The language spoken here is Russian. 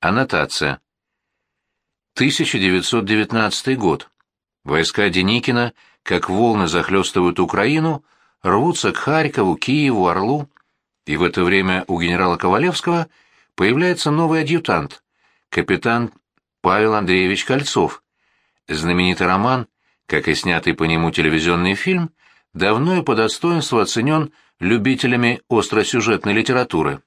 Аннотация. 1919 год. Войска Деникина, как волны захлестывают Украину, рвутся к Харькову, Киеву, Орлу, и в это время у генерала Ковалевского появляется новый адъютант, капитан Павел Андреевич Кольцов. Знаменитый роман, как и снятый по нему телевизионный фильм, давно и по достоинству оценен любителями остросюжетной литературы.